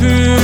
to